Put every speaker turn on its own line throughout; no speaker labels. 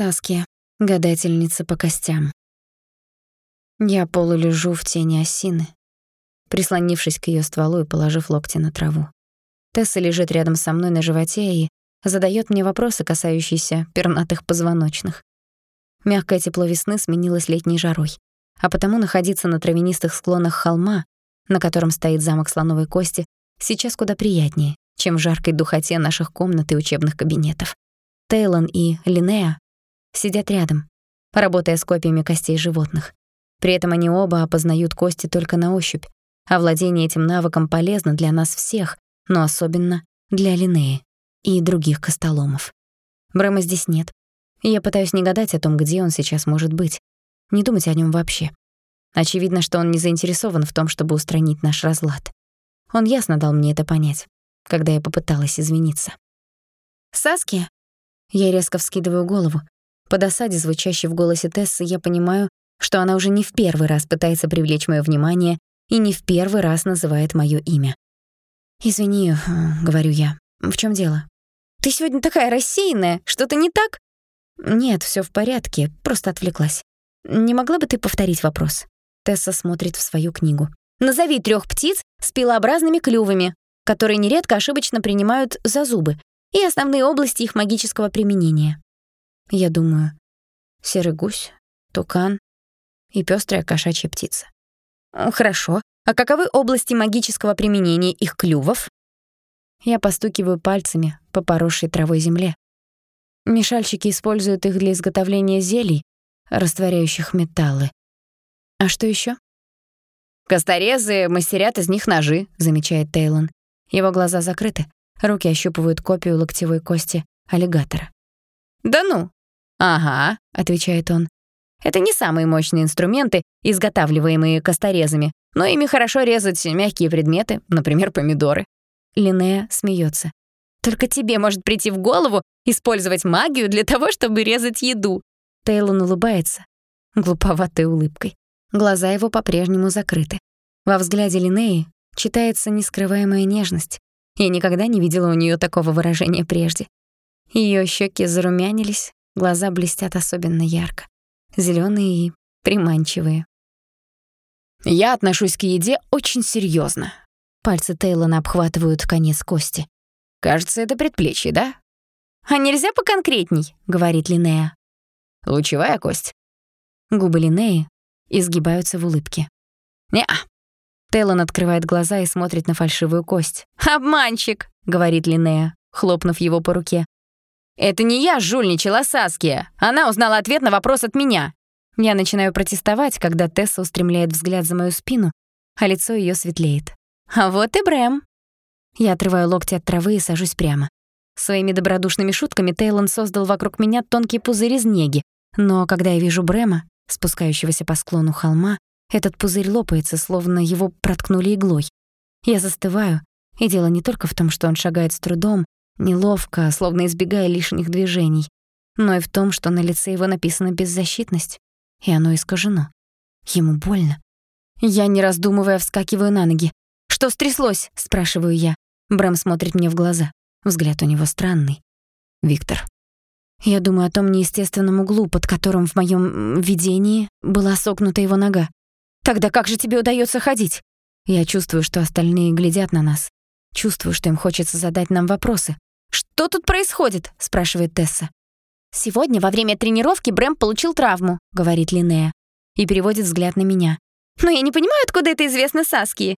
Саски, гадательница по костям. Я полулежу в тени осины, прислонившись к её стволу и положив локти на траву. Тесса лежит рядом со мной на животе и задаёт мне вопросы, касающиеся пернатых позвоночных. Мягкое тепло весны сменилось летней жарой, а потому находиться на травянистых склонах холма, на котором стоит замок слоновой кости, сейчас куда приятнее, чем в жаркой духоте наших комнат и учебных кабинетов. Тейлон и Линеа сидят рядом, работая с копиями костей животных. При этом они оба опознают кости только на ощупь, а владение этим навыком полезно для нас всех, но особенно для Линеи и других костоломов. Брэма здесь нет. Я пытаюсь не гадать о том, где он сейчас может быть, не думать о нем вообще. Очевидно, что он не заинтересован в том, чтобы устранить наш разлад. Он ясно дал мне это понять, когда я попыталась извиниться. «Саски?» Я резко вскидываю голову, по досаде, звучащей в голосе Тессы, я понимаю, что она уже не в первый раз пытается привлечь моё внимание и не в первый раз называет моё имя. «Извини», — говорю я, — «в чём дело?» «Ты сегодня такая рассеянная, что-то не так?» «Нет, всё в порядке, просто отвлеклась. Не могла бы ты повторить вопрос?» Тесса смотрит в свою книгу. «Назови трёх птиц с пилообразными клювами, которые нередко ошибочно принимают за зубы, и основные области их магического применения». Я думаю, серый гусь, тукан и пёстрая кошачья птица. Хорошо. А каковы области магического применения их клювов? Я постукиваю пальцами по поросшей травой земле. Мешальщики используют их для изготовления зелий, растворяющих металлы. А что ещё? «Косторезы мастерят из них ножи», — замечает Тейлон. Его глаза закрыты, руки ощупывают копию локтевой кости аллигатора. «Да ну!» «Ага», — отвечает он. «Это не самые мощные инструменты, изготавливаемые косторезами, но ими хорошо резать мягкие предметы, например, помидоры». Линнея смеется. «Только тебе может прийти в голову использовать магию для того, чтобы резать еду». Тейлон улыбается, глуповатой улыбкой. Глаза его по-прежнему закрыты. Во взгляде Линнеи читается нескрываемая нежность. Я никогда не видела у нее такого выражения прежде. Ее щеки зарумянились, Глаза блестят особенно ярко. зеленые и приманчивые. Я отношусь к еде очень серьезно. Пальцы Тейлона обхватывают конец кости. Кажется, это предплечье, да? А нельзя поконкретней, говорит Линея. Лучевая кость. Губы Линеи изгибаются в улыбке. Не-а. Тейлон открывает глаза и смотрит на фальшивую кость. «Обманщик!» — говорит Линея, хлопнув его по руке. «Это не я жульничала Саския. Она узнала ответ на вопрос от меня». Я начинаю протестовать, когда Тесса устремляет взгляд за мою спину, а лицо ее светлеет. «А вот и Брэм». Я отрываю локти от травы и сажусь прямо. Своими добродушными шутками Тейлон создал вокруг меня тонкий пузырь из неги, но когда я вижу Брэма, спускающегося по склону холма, этот пузырь лопается, словно его проткнули иглой. Я застываю, и дело не только в том, что он шагает с трудом, неловко, словно избегая лишних движений, но и в том, что на лице его написана беззащитность, и оно искажено. Ему больно. Я, не раздумывая, вскакиваю на ноги. «Что стряслось?» — спрашиваю я. Брэм смотрит мне в глаза. Взгляд у него странный. «Виктор». Я думаю о том неестественном углу, под которым в моём видении была согнута его нога. «Тогда как же тебе удаётся ходить?» Я чувствую, что остальные глядят на нас. Чувствую, что им хочется задать нам вопросы. «Что тут происходит?» — спрашивает Тесса. «Сегодня во время тренировки Брэм получил травму», — говорит Линнея. И переводит взгляд на меня. «Но я не понимаю, откуда это известно Саски».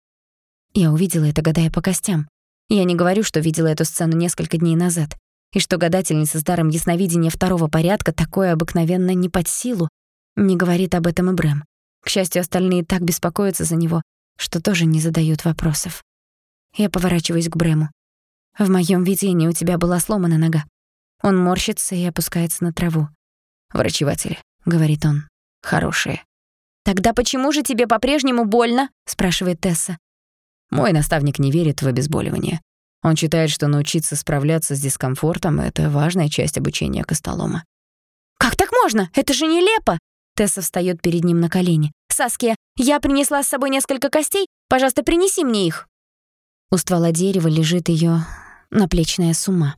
Я увидела это, гадая по костям. Я не говорю, что видела эту сцену несколько дней назад, и что гадательница с даром ясновидения второго порядка такое обыкновенно не под силу. Не говорит об этом и Брэм. К счастью, остальные так беспокоятся за него, что тоже не задают вопросов. Я поворачиваюсь к Брэму. В моем видении у тебя была сломана нога. Он морщится и опускается на траву. «Врачеватели», — говорит он, — «хорошие». «Тогда почему же тебе по-прежнему больно?» — спрашивает Тесса. Мой наставник не верит в обезболивание. Он считает, что научиться справляться с дискомфортом — это важная часть обучения Костолома. «Как так можно? Это же нелепо!» Тесса встаёт перед ним на колени. «Саския, я принесла с собой несколько костей. Пожалуйста, принеси мне их». У ствола дерева лежит её наплечная сумма.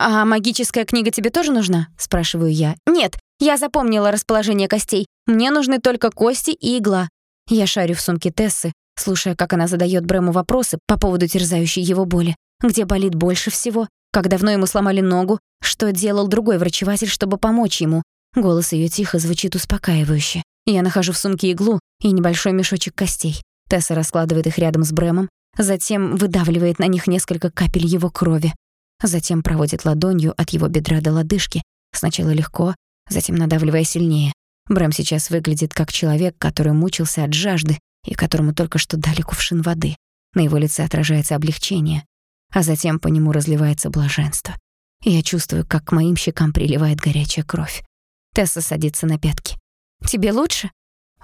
«А магическая книга тебе тоже нужна?» — спрашиваю я. «Нет, я запомнила расположение костей. Мне нужны только кости и игла». Я шарю в сумке Тессы, слушая, как она задает Брэму вопросы по поводу терзающей его боли. Где болит больше всего? Как давно ему сломали ногу? Что делал другой врачеватель, чтобы помочь ему? Голос ее тихо звучит успокаивающе. Я нахожу в сумке иглу и небольшой мешочек костей. Тесса раскладывает их рядом с Брэмом, затем выдавливает на них несколько капель его крови. Затем проводит ладонью от его бедра до лодыжки, сначала легко, затем надавливая сильнее. Брэм сейчас выглядит как человек, который мучился от жажды и которому только что дали кувшин воды. На его лице отражается облегчение, а затем по нему разливается блаженство. Я чувствую, как к моим щекам приливает горячая кровь. Тесса садится на пятки. «Тебе лучше?»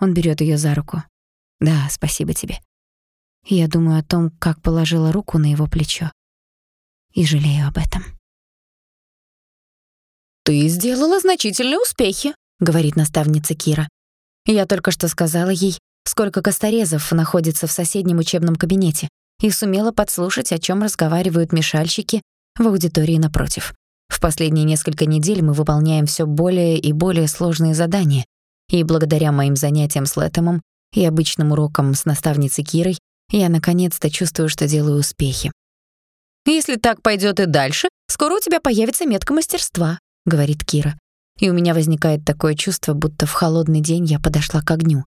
Он берет ее за руку. «Да, спасибо тебе». Я думаю о том, как положила руку на его плечо. И жалею об этом.
«Ты сделала значительные успехи», — говорит наставница Кира.
Я только что сказала ей, сколько косторезов находится в соседнем учебном кабинете, и сумела подслушать, о чем разговаривают мешальщики в аудитории напротив. В последние несколько недель мы выполняем все более и более сложные задания, и благодаря моим занятиям с Лэтомом и обычным урокам с наставницей Кирой я наконец-то чувствую, что делаю успехи.
«Если так пойдет и дальше, скоро у тебя появится метка мастерства», — говорит Кира.
И у меня возникает такое чувство, будто в холодный день я подошла к огню.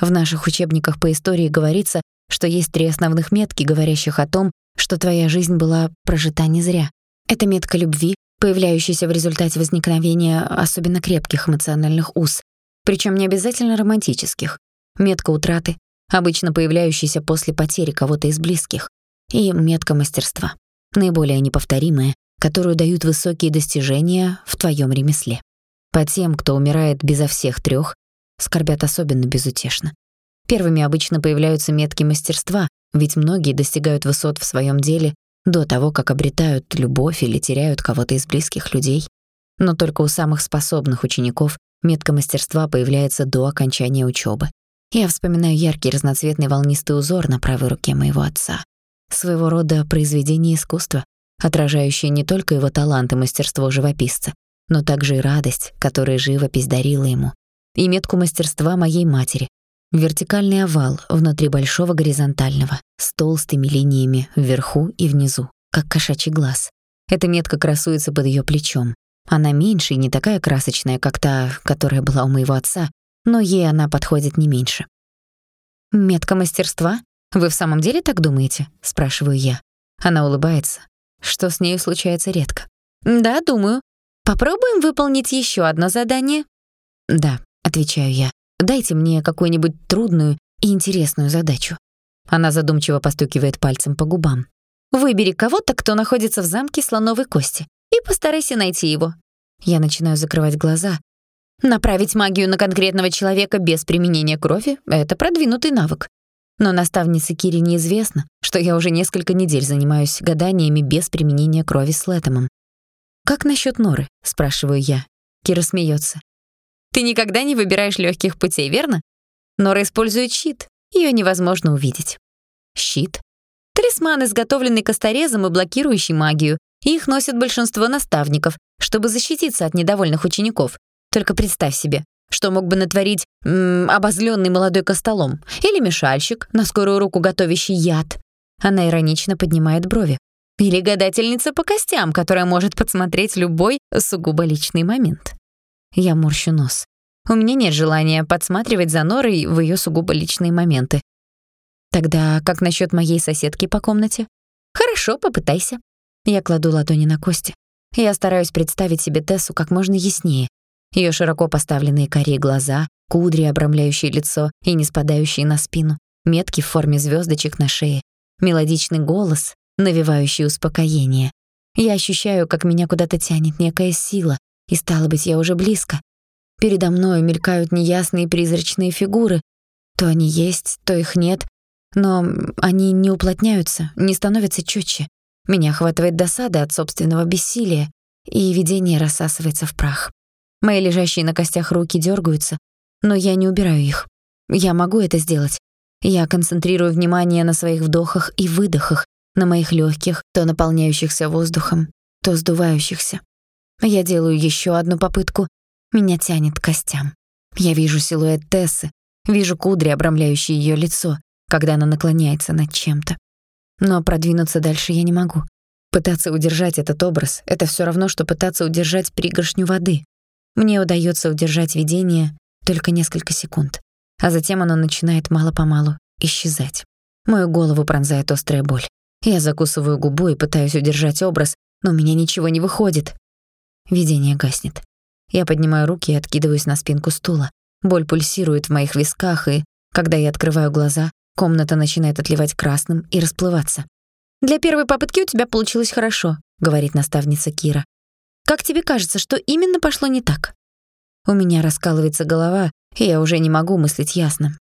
В наших учебниках по истории говорится, что есть три основных метки, говорящих о том, что твоя жизнь была прожита не зря. Это метка любви, появляющаяся в результате возникновения особенно крепких эмоциональных уз, причем не обязательно романтических. Метка утраты, обычно появляющаяся после потери кого-то из близких. И метка мастерства, наиболее неповторимая, которую дают высокие достижения в твоем ремесле. По тем, кто умирает безо всех трех, скорбят особенно безутешно. Первыми обычно появляются метки мастерства, ведь многие достигают высот в своем деле до того, как обретают любовь или теряют кого-то из близких людей. Но только у самых способных учеников метка мастерства появляется до окончания учебы. Я вспоминаю яркий разноцветный волнистый узор на правой руке моего отца. Своего рода произведение искусства, отражающее не только его талант и мастерство живописца, но также и радость, которую живопись дарила ему, и метку мастерства моей матери. Вертикальный овал внутри большого горизонтального, с толстыми линиями вверху и внизу, как кошачий глаз. Эта метка красуется под ее плечом. Она меньше и не такая красочная, как та, которая была у моего отца, но ей она подходит не меньше. «Метка мастерства? Вы в самом деле так думаете?» — спрашиваю я. Она улыбается, что с нею случается редко. «Да, думаю. Попробуем выполнить еще одно задание?» «Да», — отвечаю я. «Дайте мне какую-нибудь трудную и интересную задачу». Она задумчиво постукивает пальцем по губам. «Выбери кого-то, кто находится в замке слоновой кости, и постарайся найти его». Я начинаю закрывать глаза. Направить магию на конкретного человека без применения крови — это продвинутый навык. Но наставнице Кире неизвестно, что я уже несколько недель занимаюсь гаданиями без применения крови с Лэтомом. «Как насчет Норы?» — спрашиваю я. Кира смеется. «Ты никогда не выбираешь легких путей, верно? Нора использует щит. Ее невозможно увидеть». «Щит?» Талисман, изготовленный косторезом и блокирующий магию. Их носят большинство наставников, чтобы защититься от недовольных учеников. Только представь себе, что мог бы натворить м -м, обозленный молодой костолом или мешальщик, на скорую руку готовящий яд. Она иронично поднимает брови. Или гадательница по костям, которая может подсмотреть любой сугубо личный момент. Я морщу нос. У меня нет желания подсматривать за Норой в ее сугубо личные моменты. Тогда как насчет моей соседки по комнате? Хорошо, попытайся. Я кладу ладони на кости. Я стараюсь представить себе Тессу как можно яснее. Ее широко поставленные карие глаза, кудри, обрамляющие лицо и не спадающие на спину, метки в форме звездочек на шее, мелодичный голос, навевающий успокоение. Я ощущаю, как меня куда-то тянет некая сила, и, стало быть, я уже близко. Передо мной мелькают неясные призрачные фигуры. То они есть, то их нет, но они не уплотняются, не становятся чётче. Меня охватывает досада от собственного бессилия, и видение рассасывается в прах. Мои лежащие на костях руки дёргаются, но я не убираю их. Я могу это сделать. Я концентрирую внимание на своих вдохах и выдохах, на моих легких, то наполняющихся воздухом, то сдувающихся. Я делаю еще одну попытку. Меня тянет к костям. Я вижу силуэт Тессы, вижу кудри, обрамляющие ее лицо, когда она наклоняется над чем-то. Но продвинуться дальше я не могу. Пытаться удержать этот образ — это все равно, что пытаться удержать пригоршню воды. Мне удается удержать видение только несколько секунд, а затем оно начинает мало-помалу исчезать. Мою голову пронзает острая боль. Я закусываю губу и пытаюсь удержать образ, но у меня ничего не выходит. Видение гаснет. Я поднимаю руки и откидываюсь на спинку стула. Боль пульсирует в моих висках, и, когда я открываю глаза, комната начинает отливать красным и расплываться. «Для первой попытки у тебя получилось хорошо», — говорит наставница Кира. «Как тебе кажется, что именно пошло не так?» У меня раскалывается голова, и я уже не могу мыслить ясно.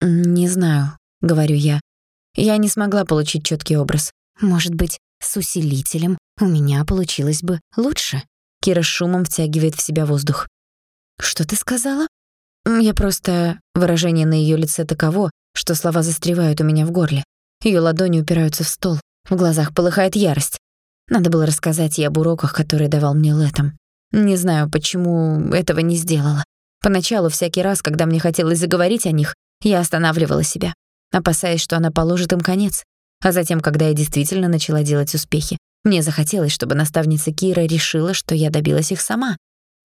«Не знаю», — говорю я. Я не смогла получить чёткий образ. Может быть, с усилителем у меня получилось бы лучше. Кира шумом втягивает в себя воздух. «Что ты сказала?» Я просто... Выражение на её лице таково, что слова застревают у меня в горле. Её ладони упираются в стол, в глазах полыхает ярость. Надо было рассказать ей об уроках, которые давал мне Летом. Не знаю, почему этого не сделала. Поначалу, всякий раз, когда мне хотелось заговорить о них, я останавливала себя, опасаясь, что она положит им конец. А затем, когда я действительно начала делать успехи, мне захотелось, чтобы наставница Кира решила, что я добилась их сама.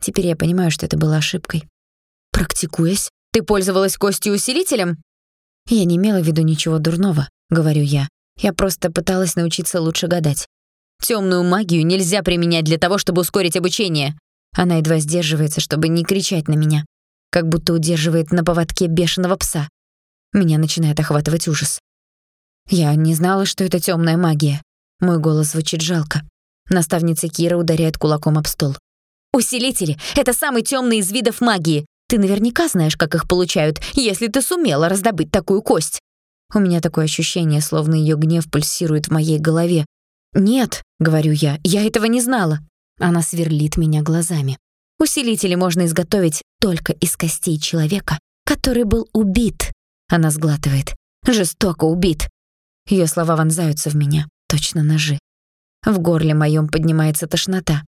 Теперь я понимаю, что это было ошибкой. «Практикуясь, ты пользовалась костью усилителем?» «Я не имела в виду ничего дурного», — говорю я. «Я просто пыталась научиться лучше гадать». «Тёмную магию нельзя применять для того, чтобы ускорить обучение». Она едва сдерживается, чтобы не кричать на меня, как будто удерживает на поводке бешеного пса. Меня начинает охватывать ужас. Я не знала, что это тёмная магия. Мой голос звучит жалко. Наставница Кира ударяет кулаком об стол. «Усилители — это самый тёмный из видов магии. Ты наверняка знаешь, как их получают, если ты сумела раздобыть такую кость». У меня такое ощущение, словно её гнев пульсирует в моей голове. «Нет», — говорю я, — «я этого не знала». Она сверлит меня глазами. Усилители можно изготовить только из костей человека, который был убит. Она сглатывает. Жестоко убит. Её слова вонзаются в меня, точно ножи. В горле моём поднимается тошнота.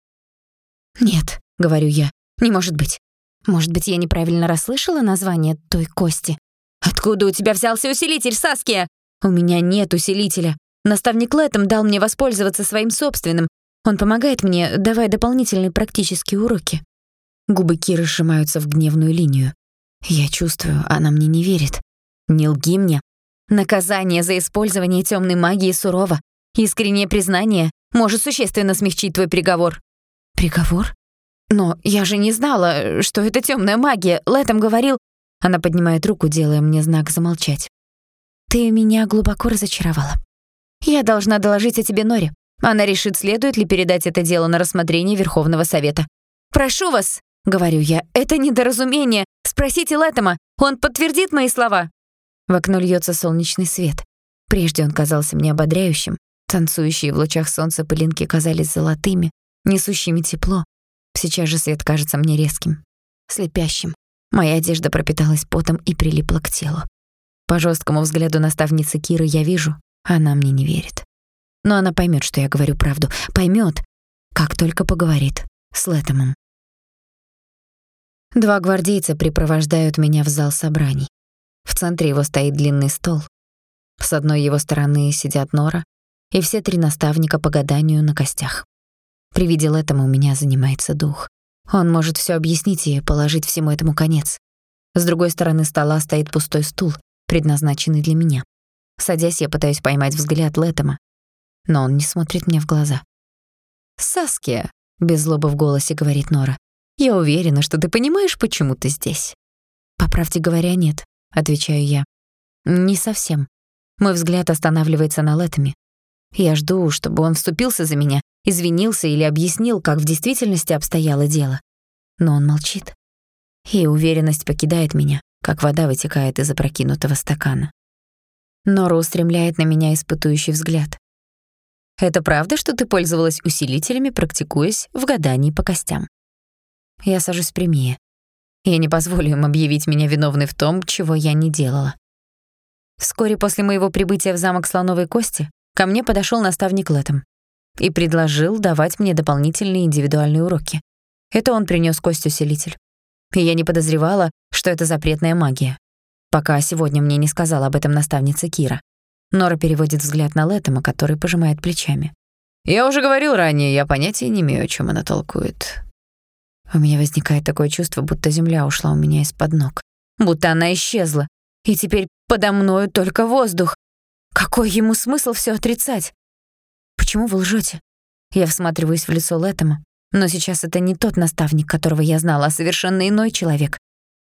«Нет», — говорю я, — «не может быть. Может быть, я неправильно расслышала название той кости?» «Откуда у тебя взялся усилитель, Саския?» «У меня нет усилителя. Наставник Лэттем дал мне воспользоваться своим собственным. Он помогает мне, давая дополнительные практические уроки». Губы Киры сжимаются в гневную линию. Я чувствую, она мне не верит. Не лги мне. Наказание за использование темной магии сурово. Искреннее признание может существенно смягчить твой приговор. Приговор? Но я же не знала, что это темная магия. Лэтом говорил... Она поднимает руку, делая мне знак замолчать. Ты меня глубоко разочаровала. Я должна доложить о тебе Норе. Она решит, следует ли передать это дело на рассмотрение Верховного Совета. «Прошу вас», — говорю я, — «это недоразумение. Спросите Лэттема, он подтвердит мои слова». В окно льется солнечный свет. Прежде он казался мне ободряющим. Танцующие в лучах солнца пылинки казались золотыми, несущими тепло. Сейчас же свет кажется мне резким, слепящим. Моя одежда пропиталась потом и прилипла к телу. По жесткому взгляду наставницы Киры я вижу, она мне не верит. Но она поймет, что я говорю правду. поймет, как только поговорит с Лэтомом. Два гвардейца припровождают меня в зал собраний. В центре его стоит длинный стол. С одной его стороны сидят Нора и все три наставника по гаданию на костях. При виде этого у меня занимается дух. Он может все объяснить и положить всему этому конец. С другой стороны стола стоит пустой стул, предназначенный для меня. Садясь, я пытаюсь поймать взгляд Лэттема, но он не смотрит мне в глаза. «Саския», — без злобы в голосе говорит Нора, «я уверена, что ты понимаешь, почему ты здесь». «По правде говоря, нет», — отвечаю я. «Не совсем». Мой взгляд останавливается на Лэттеме. Я жду, чтобы он вступился за меня, извинился или объяснил, как в действительности обстояло дело. Но он молчит. И уверенность покидает меня, как вода вытекает из опрокинутого стакана. Нора устремляет на меня испытующий взгляд. «Это правда, что ты пользовалась усилителями, практикуясь в гадании по костям?» Я сажусь прямее. Я не позволю им объявить меня виновной в том, чего я не делала. Вскоре после моего прибытия в замок Слоновой Кости ко мне подошёл наставник Лэттем.
и предложил давать мне дополнительные индивидуальные уроки. Это он принёс кость-усилитель. И я не подозревала, что это запретная магия. Пока сегодня мне не сказала об этом наставница Кира. Нора переводит взгляд на Лэттема, который пожимает плечами.
«Я уже говорил ранее, я понятия не имею, о чем она толкует».
У меня возникает такое чувство, будто земля ушла у меня из-под ног. Будто она исчезла. И теперь подо мною только воздух. Какой ему смысл все отрицать? Почему вы лжете? Я всматриваюсь в лицо Лэттема, но сейчас это не тот наставник, которого я знала, а совершенно иной человек.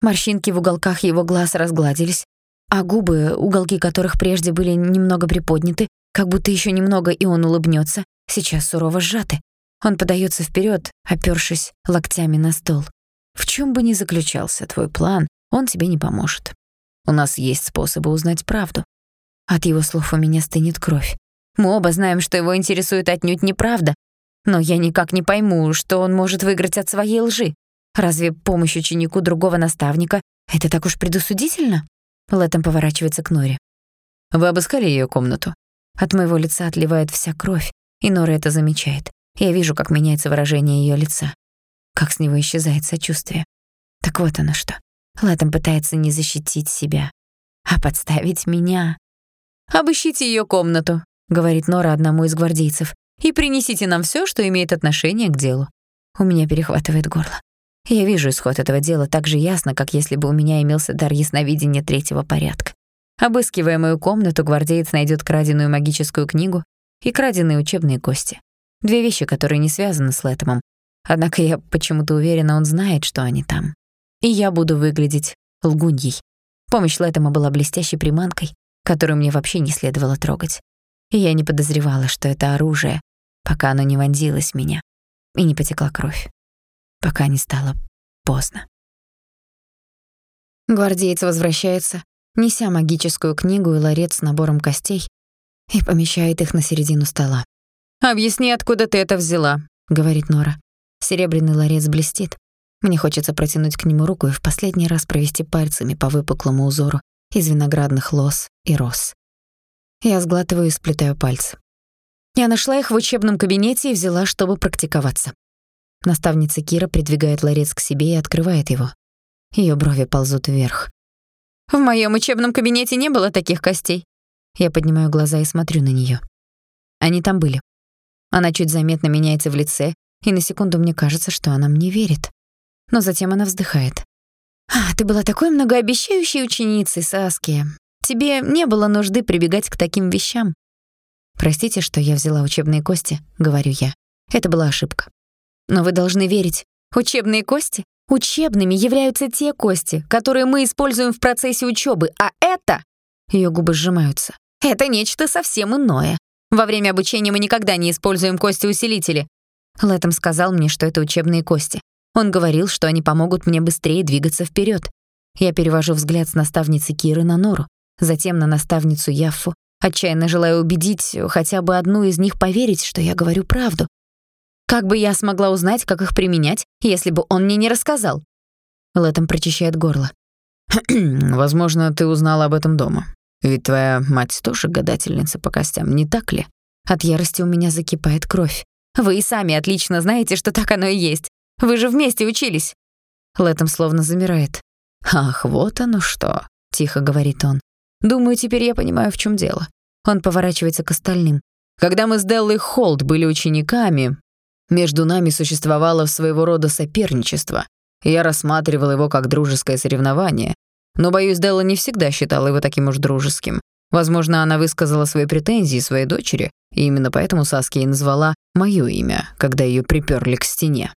Морщинки в уголках его глаз разгладились, а губы, уголки которых прежде были немного приподняты, как будто еще немного и он улыбнется, сейчас сурово сжаты. Он подается вперед, опёршись локтями на стол. В чем бы ни заключался твой план, он тебе не поможет. У нас есть способы узнать правду. От его слов у меня стынет кровь. Мы оба знаем, что его интересует отнюдь неправда, но я никак не пойму, что он может выиграть от своей лжи. Разве помощь ученику другого наставника — это так уж предусудительно? Лэттем поворачивается к Норе.
«Вы обыскали её комнату?»
От моего лица отливает вся кровь, и Нора это замечает. Я вижу, как меняется выражение её лица. Как с него исчезает сочувствие. Так вот оно что. Лэттем пытается не защитить себя, а подставить меня.
«Обыщите её комнату», — говорит Нора одному из гвардейцев и принесите нам все, что имеет отношение к делу».
У меня перехватывает горло. Я вижу исход этого дела так же ясно, как если бы у меня имелся дар ясновидения третьего порядка. Обыскивая мою комнату, гвардеец найдет краденую магическую книгу и краденые учебные кости. Две вещи, которые не связаны с Лэтомом. Однако я почему-то уверена, он знает, что они там. И я буду выглядеть лгуньей. Помощь Лэттема была блестящей приманкой, которую мне вообще не следовало трогать. И я не подозревала, что это оружие, пока оно не вонзилось в меня и не потекла кровь, пока не стало поздно. Гвардеец возвращается, неся магическую книгу и ларец с набором костей, и помещает их на середину стола.
«Объясни, откуда ты это взяла», — говорит Нора.
Серебряный ларец блестит. Мне хочется протянуть к нему руку и в последний раз провести пальцами по выпуклому узору из виноградных лоз и роз. Я сглатываю и сплетаю пальцы. Я нашла их в учебном кабинете и взяла, чтобы практиковаться. Наставница Кира придвигает ларец к себе и открывает его. Её брови ползут вверх.
«В моём учебном кабинете не было таких костей».
Я поднимаю глаза и смотрю на неё. Они там были. Она чуть заметно меняется в лице, и на секунду мне кажется, что она мне верит. Но затем она вздыхает. «А, ты была такой многообещающей ученицей, Саския. Тебе не было нужды прибегать к таким вещам. Простите, что я взяла учебные кости, говорю я. Это была ошибка. Но вы должны верить. Учебные кости? Учебными являются те кости, которые мы используем в процессе учебы, а это... Ее губы сжимаются. Это нечто совсем иное. Во время обучения мы никогда не используем кости-усилители. Лэттем сказал мне, что это учебные кости. Он говорил, что они помогут мне быстрее двигаться вперед. Я перевожу взгляд с наставницы Киры на Нору затем на наставницу Яффу, отчаянно желая убедить хотя бы одну из них поверить, что я говорю правду. Как бы я смогла узнать, как их применять, если бы он мне не рассказал? Лэтом прочищает горло.
«Возможно, ты узнала об этом дома. Ведь твоя мать тоже гадательница по костям, не так ли?»
От ярости у меня закипает кровь. Вы и сами отлично знаете, что так оно и есть. Вы же вместе учились. Лэтом словно замирает.
«Ах, вот оно что», — тихо говорит он.
Думаю, теперь я понимаю, в чем дело. Он поворачивается к остальным.
Когда мы с Деллой Холд были учениками, между нами существовало своего рода соперничество. Я рассматривал его как дружеское соревнование. Но, боюсь, Делла не всегда считала его таким уж дружеским. Возможно, она высказала свои претензии своей дочери, и именно поэтому Саски и назвала моё имя, когда её приперли к стене.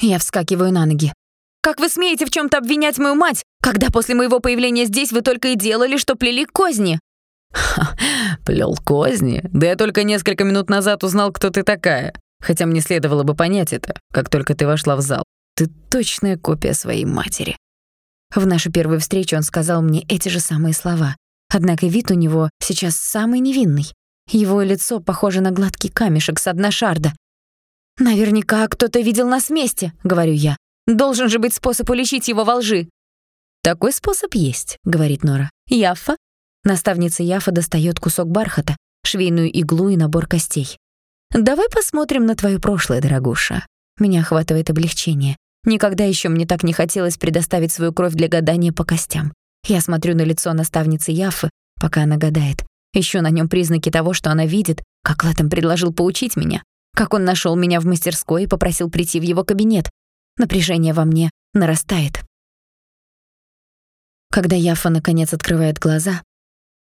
Я вскакиваю на ноги. Как вы смеете в чем то обвинять мою мать, когда после моего появления здесь вы только и делали, что плели козни?»
«Ха, плел козни? Да я только несколько минут назад узнал, кто ты такая. Хотя мне следовало бы понять это, как только ты вошла в зал. Ты точная копия своей матери».
В нашу первую встречу он сказал мне эти же самые слова. Однако вид у него сейчас самый невинный. Его лицо похоже на гладкий камешек с дна шарда. «Наверняка кто-то видел нас вместе», — говорю я. Должен же быть способ уличить его во лжи.
«Такой способ есть», — говорит Нора. «Яффа?»
Наставница Яфа достает кусок бархата, швейную иглу и набор костей.
Давай посмотрим на твое прошлое, дорогуша. Меня охватывает облегчение. Никогда еще мне так не хотелось предоставить свою кровь для гадания по костям. Я смотрю на лицо наставницы Яфы, пока она гадает. Ищу на нем признаки того, что она видит, как Латом предложил поучить меня, как он нашел меня в мастерской и попросил прийти в его кабинет. Напряжение во мне нарастает. Когда Яфа наконец открывает глаза,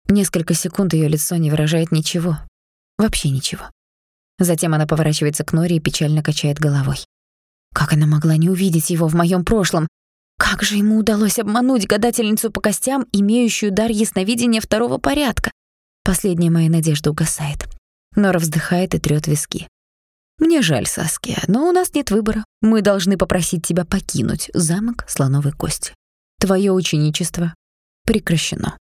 несколько секунд ее лицо не выражает ничего. Вообще ничего. Затем она поворачивается к Норе и печально качает головой. Как она могла не увидеть его в моем прошлом? Как же ему удалось обмануть гадательницу по костям, имеющую дар ясновидения второго порядка? Последняя моя надежда угасает. Нора вздыхает и трёт виски. «Мне жаль, Саския, но у нас нет выбора. Мы должны попросить тебя покинуть замок слоновой кости. Твое ученичество прекращено».